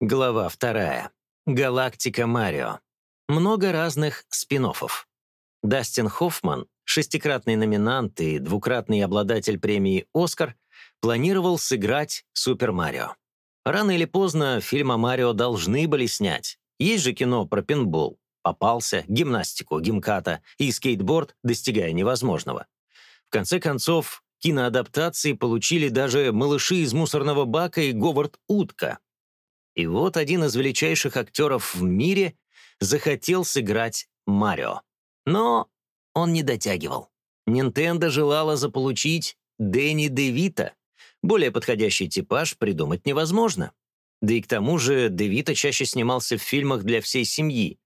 Глава вторая. Галактика Марио. Много разных спин -оффов. Дастин Хоффман, шестикратный номинант и двукратный обладатель премии «Оскар», планировал сыграть Супер Марио. Рано или поздно фильм Марио должны были снять. Есть же кино про пинбол. Попался, гимнастику, гимката и скейтборд, достигая невозможного. В конце концов, киноадаптации получили даже «Малыши из мусорного бака» и «Говард Утка». И вот один из величайших актеров в мире захотел сыграть Марио. Но он не дотягивал. Nintendo желала заполучить Дэнни Девита. Более подходящий типаж придумать невозможно. Да и к тому же Девита чаще снимался в фильмах для всей семьи.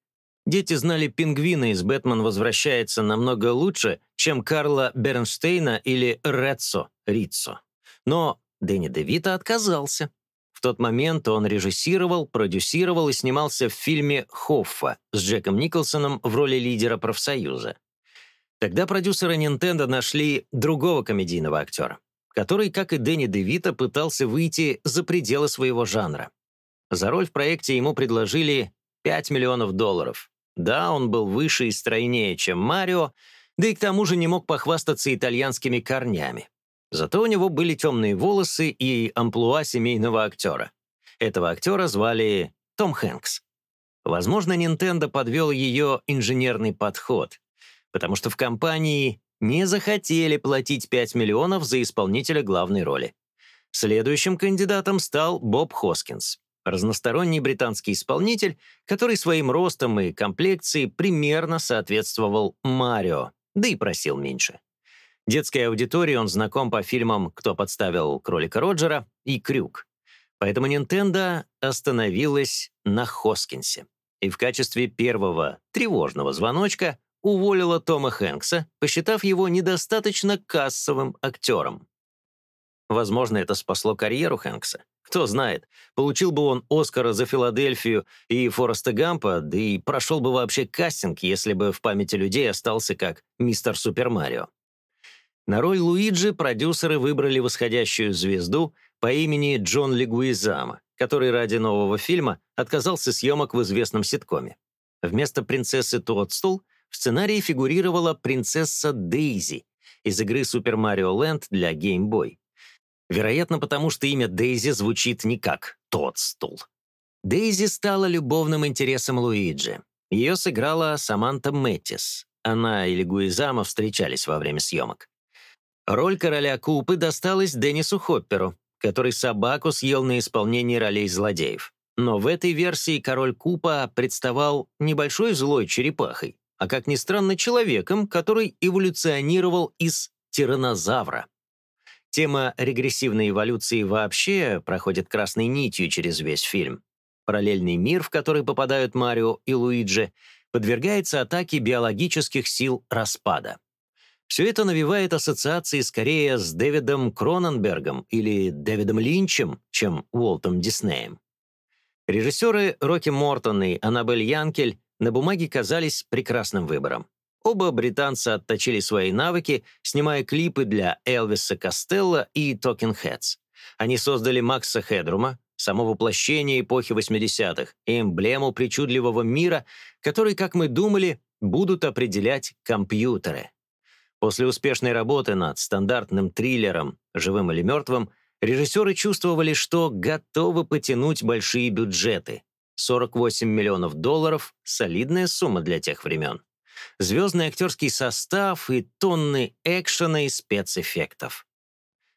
Дети знали пингвина из «Бэтмен возвращается» намного лучше, чем Карла Бернштейна или Реццо Риццо. Но Дэнни Девита отказался. В тот момент он режиссировал, продюсировал и снимался в фильме «Хоффа» с Джеком Николсоном в роли лидера профсоюза. Тогда продюсеры Nintendo нашли другого комедийного актера, который, как и Дэнни Девита, пытался выйти за пределы своего жанра. За роль в проекте ему предложили 5 миллионов долларов. Да, он был выше и стройнее, чем Марио, да и к тому же не мог похвастаться итальянскими корнями. Зато у него были темные волосы и амплуа семейного актера. Этого актера звали Том Хэнкс. Возможно, Nintendo подвел ее инженерный подход, потому что в компании не захотели платить 5 миллионов за исполнителя главной роли. Следующим кандидатом стал Боб Хоскинс, разносторонний британский исполнитель, который своим ростом и комплекцией примерно соответствовал Марио, да и просил меньше. Детской аудитории он знаком по фильмам «Кто подставил кролика Роджера» и «Крюк». Поэтому Nintendo остановилась на Хоскинсе и в качестве первого тревожного звоночка уволила Тома Хэнкса, посчитав его недостаточно кассовым актером. Возможно, это спасло карьеру Хэнкса. Кто знает, получил бы он Оскара за Филадельфию и Фореста Гампа, да и прошел бы вообще кастинг, если бы в памяти людей остался как мистер Супер Марио. На роль Луиджи продюсеры выбрали восходящую звезду по имени Джон Легуизама, который ради нового фильма отказался съемок в известном ситкоме. Вместо принцессы Тодстул в сценарии фигурировала принцесса Дейзи из игры Super Mario Land для Game Boy. Вероятно, потому что имя Дейзи звучит не как Тодстул. Дейзи стала любовным интересом Луиджи. Ее сыграла Саманта Мэттис. Она и Легуизама встречались во время съемок. Роль короля Купы досталась Деннису Хопперу, который собаку съел на исполнении ролей злодеев. Но в этой версии король Купа представал небольшой злой черепахой, а, как ни странно, человеком, который эволюционировал из тираннозавра. Тема регрессивной эволюции вообще проходит красной нитью через весь фильм. Параллельный мир, в который попадают Марио и Луиджи, подвергается атаке биологических сил распада. Все это навевает ассоциации скорее с Дэвидом Кроненбергом или Дэвидом Линчем, чем Уолтом Диснеем. Режиссеры Рокки Мортон и Аннабель Янкель на бумаге казались прекрасным выбором. Оба британца отточили свои навыки, снимая клипы для Элвиса Костелло и Talking Heads. Они создали Макса Хедрума, само воплощение эпохи 80-х, и эмблему причудливого мира, который, как мы думали, будут определять компьютеры. После успешной работы над стандартным триллером «Живым или мертвым» режиссеры чувствовали, что готовы потянуть большие бюджеты. 48 миллионов долларов — солидная сумма для тех времен. Звездный актерский состав и тонны экшена и спецэффектов.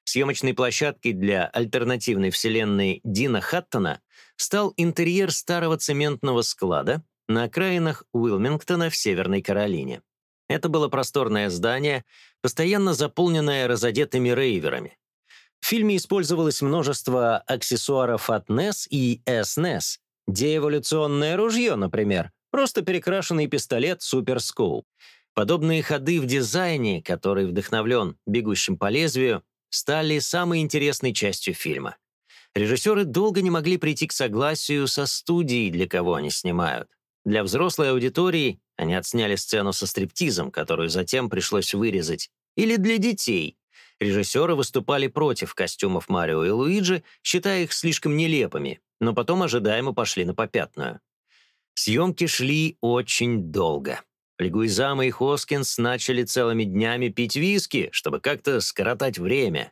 Съемочной площадкой для альтернативной вселенной Дина Хаттона стал интерьер старого цементного склада на окраинах Уилмингтона в Северной Каролине. Это было просторное здание, постоянно заполненное разодетыми рейверами. В фильме использовалось множество аксессуаров от NES и SNES. Деэволюционное ружье, например, просто перекрашенный пистолет Super Scope. Подобные ходы в дизайне, который вдохновлен «Бегущим по лезвию», стали самой интересной частью фильма. Режиссеры долго не могли прийти к согласию со студией, для кого они снимают. Для взрослой аудитории они отсняли сцену со стриптизом, которую затем пришлось вырезать. Или для детей. Режиссеры выступали против костюмов Марио и Луиджи, считая их слишком нелепыми, но потом ожидаемо пошли на попятную. Съемки шли очень долго. Легуизама и Хоскинс начали целыми днями пить виски, чтобы как-то скоротать время.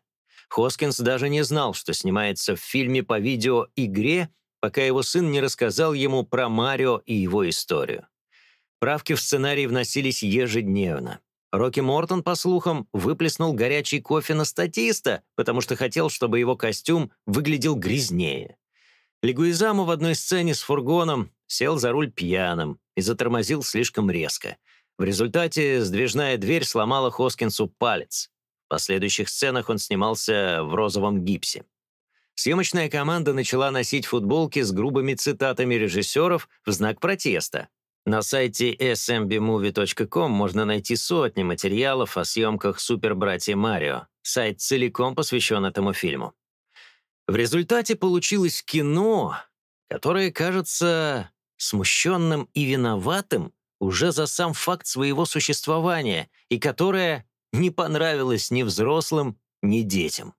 Хоскинс даже не знал, что снимается в фильме по видеоигре, пока его сын не рассказал ему про Марио и его историю. Правки в сценарий вносились ежедневно. Рокки Мортон, по слухам, выплеснул горячий кофе на статиста, потому что хотел, чтобы его костюм выглядел грязнее. Легуизаму в одной сцене с фургоном сел за руль пьяным и затормозил слишком резко. В результате сдвижная дверь сломала Хоскинсу палец. В последующих сценах он снимался в розовом гипсе. Съемочная команда начала носить футболки с грубыми цитатами режиссеров в знак протеста, на сайте smbmovie.com можно найти сотни материалов о съемках «Супербратья Марио». Сайт целиком посвящен этому фильму. В результате получилось кино, которое кажется смущенным и виноватым уже за сам факт своего существования и которое не понравилось ни взрослым, ни детям.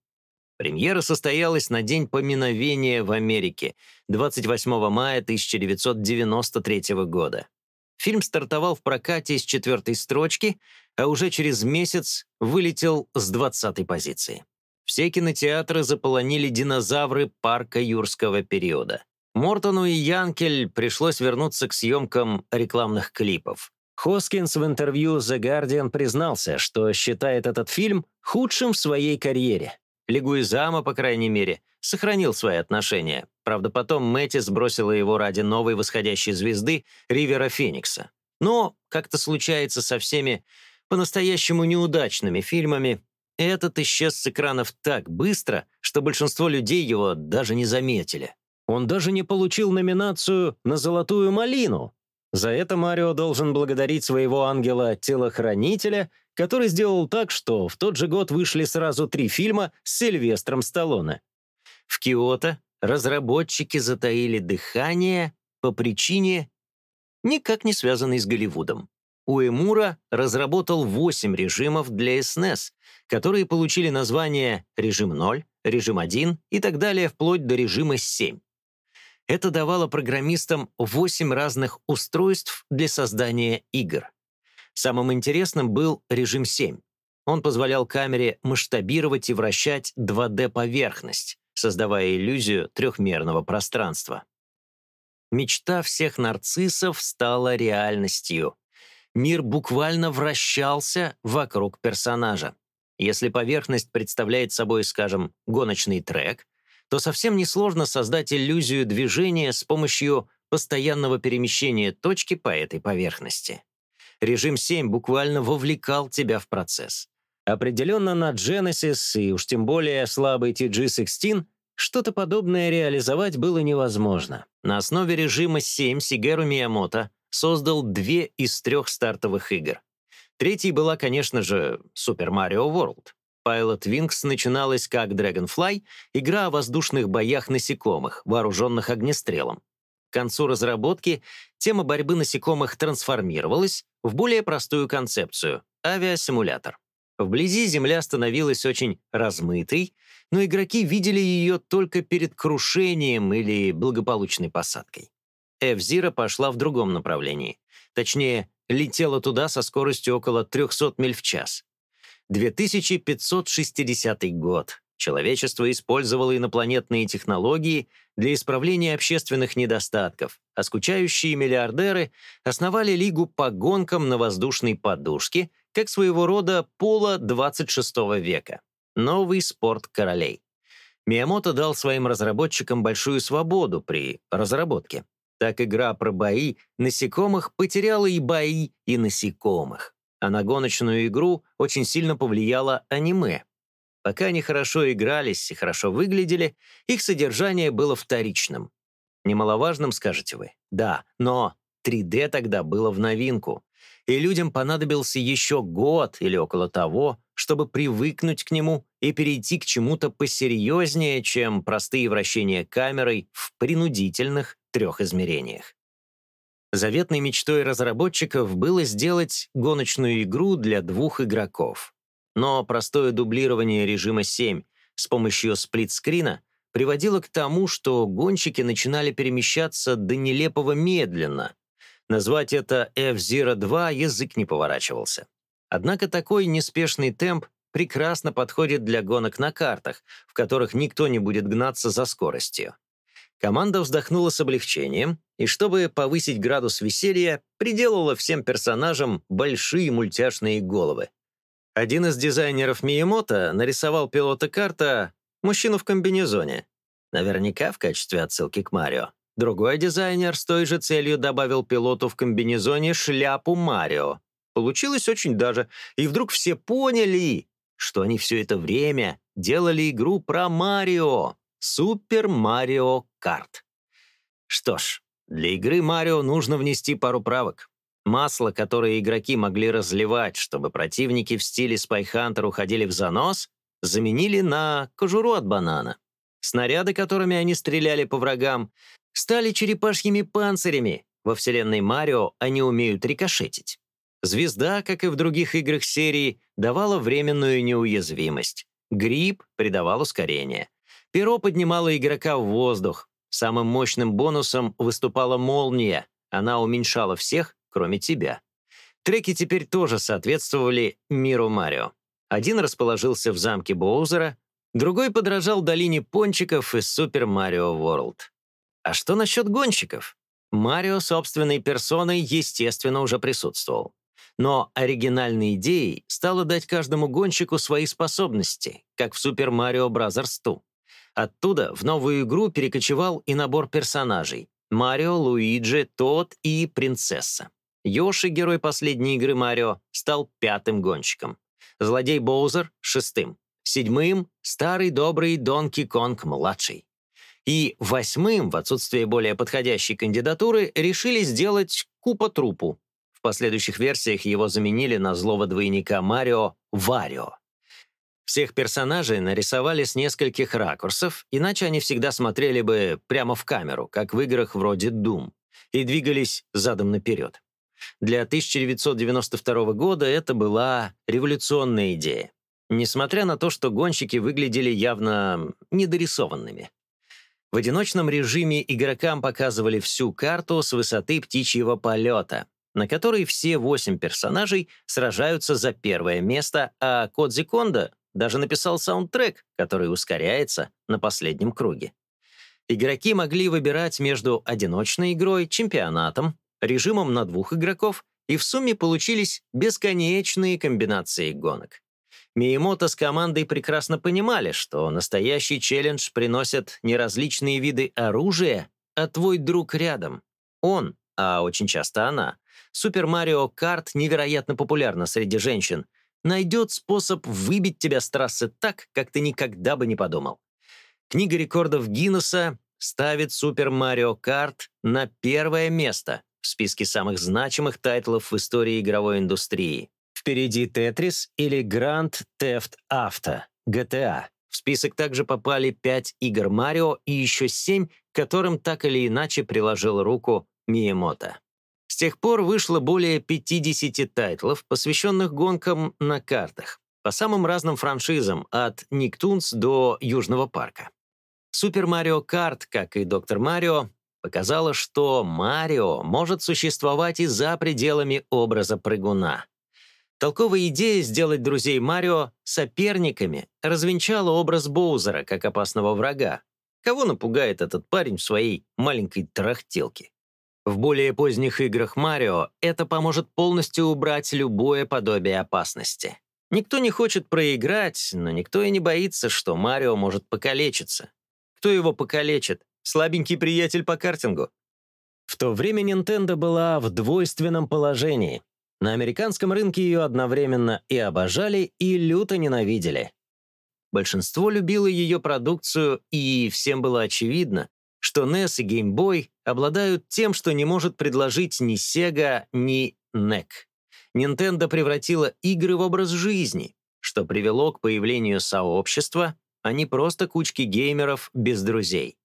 Премьера состоялась на День поминовения в Америке, 28 мая 1993 года. Фильм стартовал в прокате с четвертой строчки, а уже через месяц вылетел с двадцатой позиции. Все кинотеатры заполонили динозавры парка юрского периода. Мортону и Янкель пришлось вернуться к съемкам рекламных клипов. Хоскинс в интервью The Guardian признался, что считает этот фильм худшим в своей карьере. Лигуизама, по крайней мере, сохранил свои отношения. Правда, потом Мэтти сбросила его ради новой восходящей звезды Ривера Феникса. Но, как-то случается со всеми по-настоящему неудачными фильмами, этот исчез с экранов так быстро, что большинство людей его даже не заметили. Он даже не получил номинацию на «Золотую малину». За это Марио должен благодарить своего ангела-телохранителя который сделал так, что в тот же год вышли сразу три фильма с Сильвестром Сталлоне. В Киото разработчики затаили дыхание по причине, никак не связанной с Голливудом. Уэмура разработал 8 режимов для SNES, которые получили название «Режим 0», «Режим 1» и так далее вплоть до режима 7. Это давало программистам 8 разных устройств для создания игр. Самым интересным был режим 7. Он позволял камере масштабировать и вращать 2D-поверхность, создавая иллюзию трехмерного пространства. Мечта всех нарциссов стала реальностью. Мир буквально вращался вокруг персонажа. Если поверхность представляет собой, скажем, гоночный трек, то совсем несложно создать иллюзию движения с помощью постоянного перемещения точки по этой поверхности. Режим 7 буквально вовлекал тебя в процесс. Определенно на Genesis и уж тем более слабый TG16 что-то подобное реализовать было невозможно. На основе режима 7 Сигеру Миямото создал две из трех стартовых игр. Третьей была, конечно же, Super Mario World. Pilot Wings начиналась как Dragonfly, игра о воздушных боях насекомых, вооруженных огнестрелом. К концу разработки тема борьбы насекомых трансформировалась в более простую концепцию — авиасимулятор. Вблизи Земля становилась очень размытой, но игроки видели ее только перед крушением или благополучной посадкой. F-Zero пошла в другом направлении. Точнее, летела туда со скоростью около 300 миль в час. 2560 год. Человечество использовало инопланетные технологии для исправления общественных недостатков, а скучающие миллиардеры основали Лигу по гонкам на воздушной подушке как своего рода пола 26 века. Новый спорт королей. Миямото дал своим разработчикам большую свободу при разработке. Так игра про бои насекомых потеряла и бои, и насекомых. А на гоночную игру очень сильно повлияло аниме, Пока они хорошо игрались и хорошо выглядели, их содержание было вторичным. Немаловажным, скажете вы? Да, но 3D тогда было в новинку, и людям понадобился еще год или около того, чтобы привыкнуть к нему и перейти к чему-то посерьезнее, чем простые вращения камерой в принудительных трех измерениях. Заветной мечтой разработчиков было сделать гоночную игру для двух игроков. Но простое дублирование режима 7 с помощью сплитскрина приводило к тому, что гонщики начинали перемещаться до нелепого медленно. Назвать это F-Zero 2 язык не поворачивался. Однако такой неспешный темп прекрасно подходит для гонок на картах, в которых никто не будет гнаться за скоростью. Команда вздохнула с облегчением и, чтобы повысить градус веселья, приделала всем персонажам большие мультяшные головы. Один из дизайнеров Миямото нарисовал пилота карта мужчину в комбинезоне. Наверняка в качестве отсылки к Марио. Другой дизайнер с той же целью добавил пилоту в комбинезоне шляпу Марио. Получилось очень даже. И вдруг все поняли, что они все это время делали игру про Марио. Супер Марио Карт. Что ж, для игры Марио нужно внести пару правок. Масло, которое игроки могли разливать, чтобы противники в стиле Hunter уходили в занос, заменили на кожуру от банана. Снаряды, которыми они стреляли по врагам, стали черепашьими панцирями. Во вселенной Марио они умеют рикошетить. Звезда, как и в других играх серии, давала временную неуязвимость. Гриб придавал ускорение. Перо поднимало игрока в воздух. Самым мощным бонусом выступала молния. Она уменьшала всех, кроме тебя. Треки теперь тоже соответствовали миру Марио. Один расположился в замке Боузера, другой подражал долине пончиков из Супер Марио World. А что насчет гонщиков? Марио собственной персоной, естественно, уже присутствовал. Но оригинальной идеей стало дать каждому гонщику свои способности, как в Super Mario Bros. 2. Оттуда в новую игру перекочевал и набор персонажей — Марио, Луиджи, Тот и Принцесса. Йоши, герой последней игры Марио, стал пятым гонщиком. Злодей Боузер — шестым. Седьмым — старый добрый Донки Конг-младший. И восьмым, в отсутствие более подходящей кандидатуры, решили сделать Купа-трупу. В последующих версиях его заменили на злого двойника Марио — Варио. Всех персонажей нарисовали с нескольких ракурсов, иначе они всегда смотрели бы прямо в камеру, как в играх вроде Doom, и двигались задом наперед. Для 1992 года это была революционная идея, несмотря на то, что гонщики выглядели явно недорисованными. В одиночном режиме игрокам показывали всю карту с высоты птичьего полета, на которой все восемь персонажей сражаются за первое место, а Кодзи Кондо даже написал саундтрек, который ускоряется на последнем круге. Игроки могли выбирать между одиночной игрой, чемпионатом, режимом на двух игроков, и в сумме получились бесконечные комбинации гонок. Миемото с командой прекрасно понимали, что настоящий челлендж приносят не различные виды оружия, а твой друг рядом. Он, а очень часто она. Супер Марио Карт невероятно популярна среди женщин — найдет способ выбить тебя с трассы так, как ты никогда бы не подумал. Книга рекордов Гиннесса ставит Super Mario Kart на первое место в списке самых значимых тайтлов в истории игровой индустрии. Впереди Тетрис или Grand Theft Auto, GTA. В список также попали 5 игр Марио и еще 7, которым так или иначе приложил руку Миямото. С тех пор вышло более 50 тайтлов, посвященных гонкам на картах, по самым разным франшизам, от Nicktoons до Южного парка. Супер Марио Карт, как и Доктор Марио, показала, что Марио может существовать и за пределами образа прыгуна. Толковая идея сделать друзей Марио соперниками развенчала образ Боузера как опасного врага. Кого напугает этот парень в своей маленькой трахтелке? В более поздних играх Марио это поможет полностью убрать любое подобие опасности. Никто не хочет проиграть, но никто и не боится, что Марио может покалечиться. Кто его покалечит? Слабенький приятель по картингу? В то время Nintendo была в двойственном положении. На американском рынке ее одновременно и обожали, и люто ненавидели. Большинство любило ее продукцию, и всем было очевидно, что NES и Game Boy обладают тем, что не может предложить ни Sega, ни NEC. Nintendo превратила игры в образ жизни, что привело к появлению сообщества, а не просто кучки геймеров без друзей.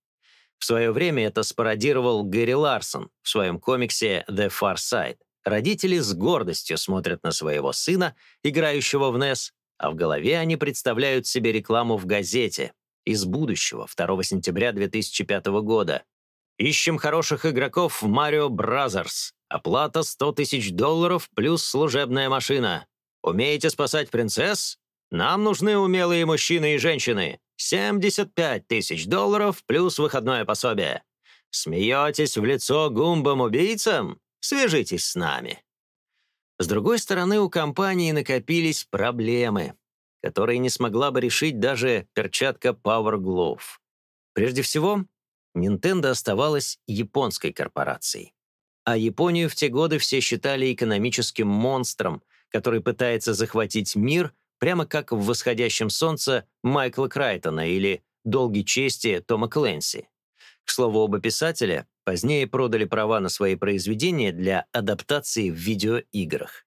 В свое время это спародировал Гэри Ларсон в своем комиксе «The Far Side». Родители с гордостью смотрят на своего сына, играющего в NES, а в голове они представляют себе рекламу в газете из будущего 2 сентября 2005 года. Ищем хороших игроков в Mario Brothers. Оплата 100 тысяч долларов плюс служебная машина. Умеете спасать принцесс? Нам нужны умелые мужчины и женщины. 75 тысяч долларов плюс выходное пособие. Смеетесь в лицо гумбам-убийцам? Свяжитесь с нами. С другой стороны, у компании накопились проблемы, которые не смогла бы решить даже перчатка Power Glove. Прежде всего, Nintendo оставалась японской корпорацией. А Японию в те годы все считали экономическим монстром, который пытается захватить мир прямо как в «Восходящем солнце» Майкла Крайтона или «Долги чести» Тома Кленси. К слову, оба писателя позднее продали права на свои произведения для адаптации в видеоиграх.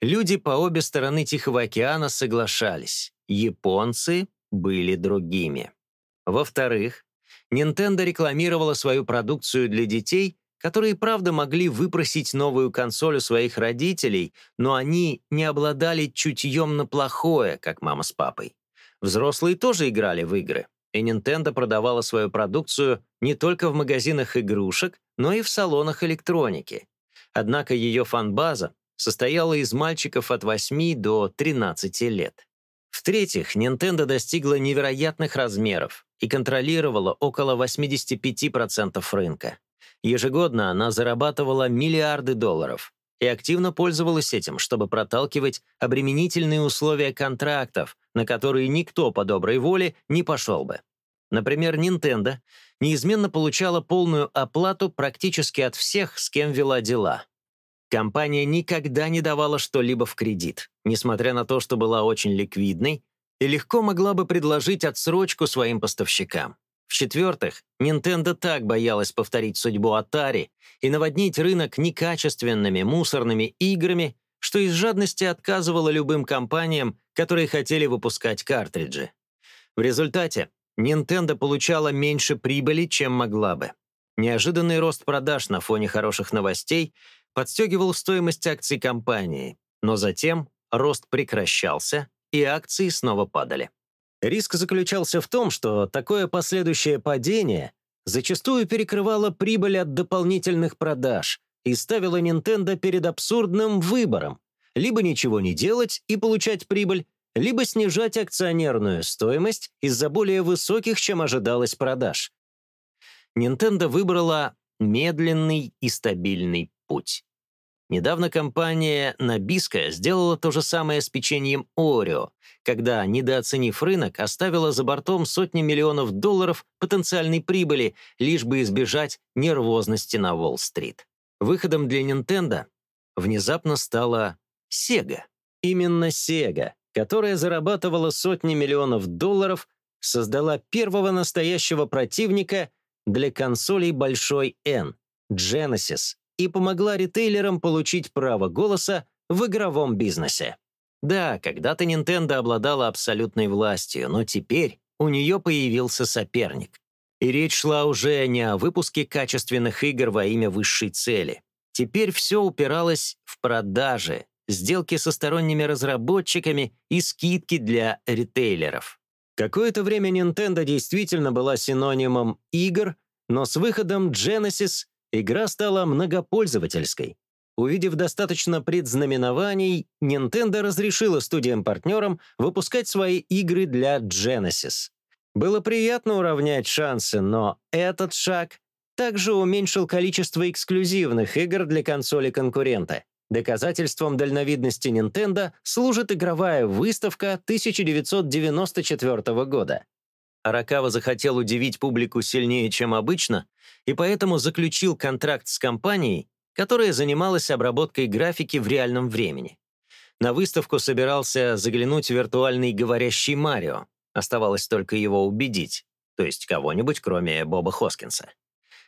Люди по обе стороны Тихого океана соглашались. Японцы были другими. Во-вторых, Nintendo рекламировала свою продукцию для детей, которые, правда, могли выпросить новую консоль у своих родителей, но они не обладали чутьем на плохое, как мама с папой. Взрослые тоже играли в игры, и Nintendo продавала свою продукцию не только в магазинах игрушек, но и в салонах электроники. Однако ее фан-база состояла из мальчиков от 8 до 13 лет. В-третьих, Nintendo достигла невероятных размеров и контролировала около 85% рынка. Ежегодно она зарабатывала миллиарды долларов и активно пользовалась этим, чтобы проталкивать обременительные условия контрактов, на которые никто по доброй воле не пошел бы. Например, Nintendo неизменно получала полную оплату практически от всех, с кем вела дела. Компания никогда не давала что-либо в кредит, несмотря на то, что была очень ликвидной и легко могла бы предложить отсрочку своим поставщикам. В-четвертых, Nintendo так боялась повторить судьбу Atari и наводнить рынок некачественными мусорными играми, что из жадности отказывала любым компаниям, которые хотели выпускать картриджи. В результате Nintendo получала меньше прибыли, чем могла бы. Неожиданный рост продаж на фоне хороших новостей подстегивал стоимость акций компании, но затем рост прекращался, и акции снова падали. Риск заключался в том, что такое последующее падение зачастую перекрывало прибыль от дополнительных продаж и ставило Nintendo перед абсурдным выбором — либо ничего не делать и получать прибыль, либо снижать акционерную стоимость из-за более высоких, чем ожидалось, продаж. Nintendo выбрала медленный и стабильный путь. Недавно компания Nabisco сделала то же самое с печеньем Oreo, когда, недооценив рынок, оставила за бортом сотни миллионов долларов потенциальной прибыли, лишь бы избежать нервозности на Уолл-стрит. Выходом для Nintendo внезапно стала Sega. Именно Sega, которая зарабатывала сотни миллионов долларов, создала первого настоящего противника для консолей большой N — Genesis, и помогла ритейлерам получить право голоса в игровом бизнесе. Да, когда-то Nintendo обладала абсолютной властью, но теперь у нее появился соперник. И речь шла уже не о выпуске качественных игр во имя высшей цели. Теперь все упиралось в продажи, сделки со сторонними разработчиками и скидки для ритейлеров. Какое-то время Nintendo действительно была синонимом игр, но с выходом Genesis игра стала многопользовательской. Увидев достаточно предзнаменований, Nintendo разрешила студиям-партнерам выпускать свои игры для Genesis. Было приятно уравнять шансы, но этот шаг также уменьшил количество эксклюзивных игр для консоли конкурента. Доказательством дальновидности Nintendo служит игровая выставка 1994 года. Аракава захотел удивить публику сильнее, чем обычно, и поэтому заключил контракт с компанией, которая занималась обработкой графики в реальном времени. На выставку собирался заглянуть виртуальный говорящий Марио. Оставалось только его убедить, то есть кого-нибудь, кроме Боба Хоскинса.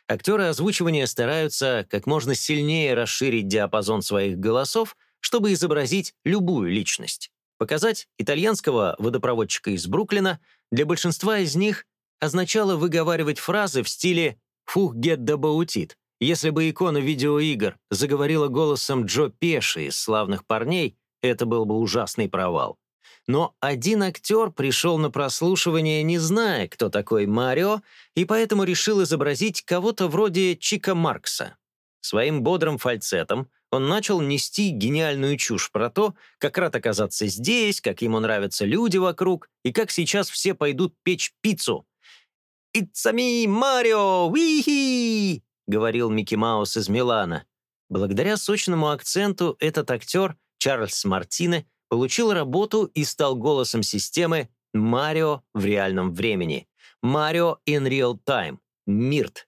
Актеры озвучивания стараются как можно сильнее расширить диапазон своих голосов, чтобы изобразить любую личность. Показать итальянского водопроводчика из Бруклина для большинства из них означало выговаривать фразы в стиле «фух гет да баутит». Если бы икона видеоигр заговорила голосом Джо Пеши из «Славных парней», это был бы ужасный провал. Но один актер пришел на прослушивание, не зная, кто такой Марио, и поэтому решил изобразить кого-то вроде Чика Маркса. Своим бодрым фальцетом он начал нести гениальную чушь про то, как рад оказаться здесь, как ему нравятся люди вокруг, и как сейчас все пойдут печь пиццу. «It's me, Марио! Уихи!» — говорил Микки Маус из Милана. Благодаря сочному акценту этот актер, Чарльз Мартине, получил работу и стал голосом системы «Марио в реальном времени» «Марио in real time» «МИРТ».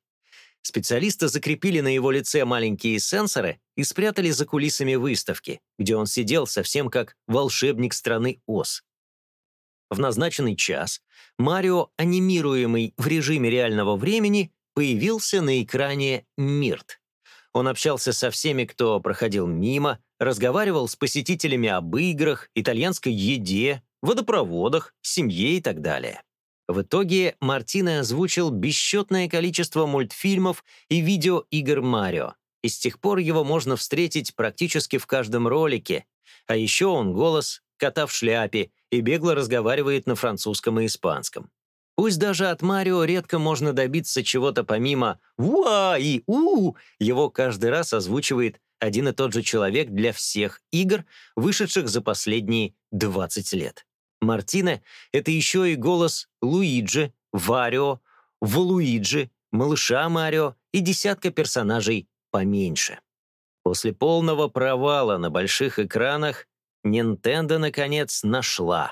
Специалисты закрепили на его лице маленькие сенсоры и спрятали за кулисами выставки, где он сидел совсем как волшебник страны Оз. В назначенный час Марио, анимируемый в режиме реального времени, появился на экране «Мирт». Он общался со всеми, кто проходил мимо, разговаривал с посетителями об играх, итальянской еде, водопроводах, семье и так далее. В итоге Мартино озвучил бесчетное количество мультфильмов и видеоигр Марио, и с тех пор его можно встретить практически в каждом ролике. А еще он голос кота в шляпе и бегло разговаривает на французском и испанском. Пусть даже от Марио редко можно добиться чего-то помимо «Уа» и «У», его каждый раз озвучивает один и тот же человек для всех игр, вышедших за последние 20 лет. Мартина — это еще и голос Луиджи, Варио, Валуиджи, малыша Марио и десятка персонажей поменьше. После полного провала на больших экранах Nintendo, наконец, нашла,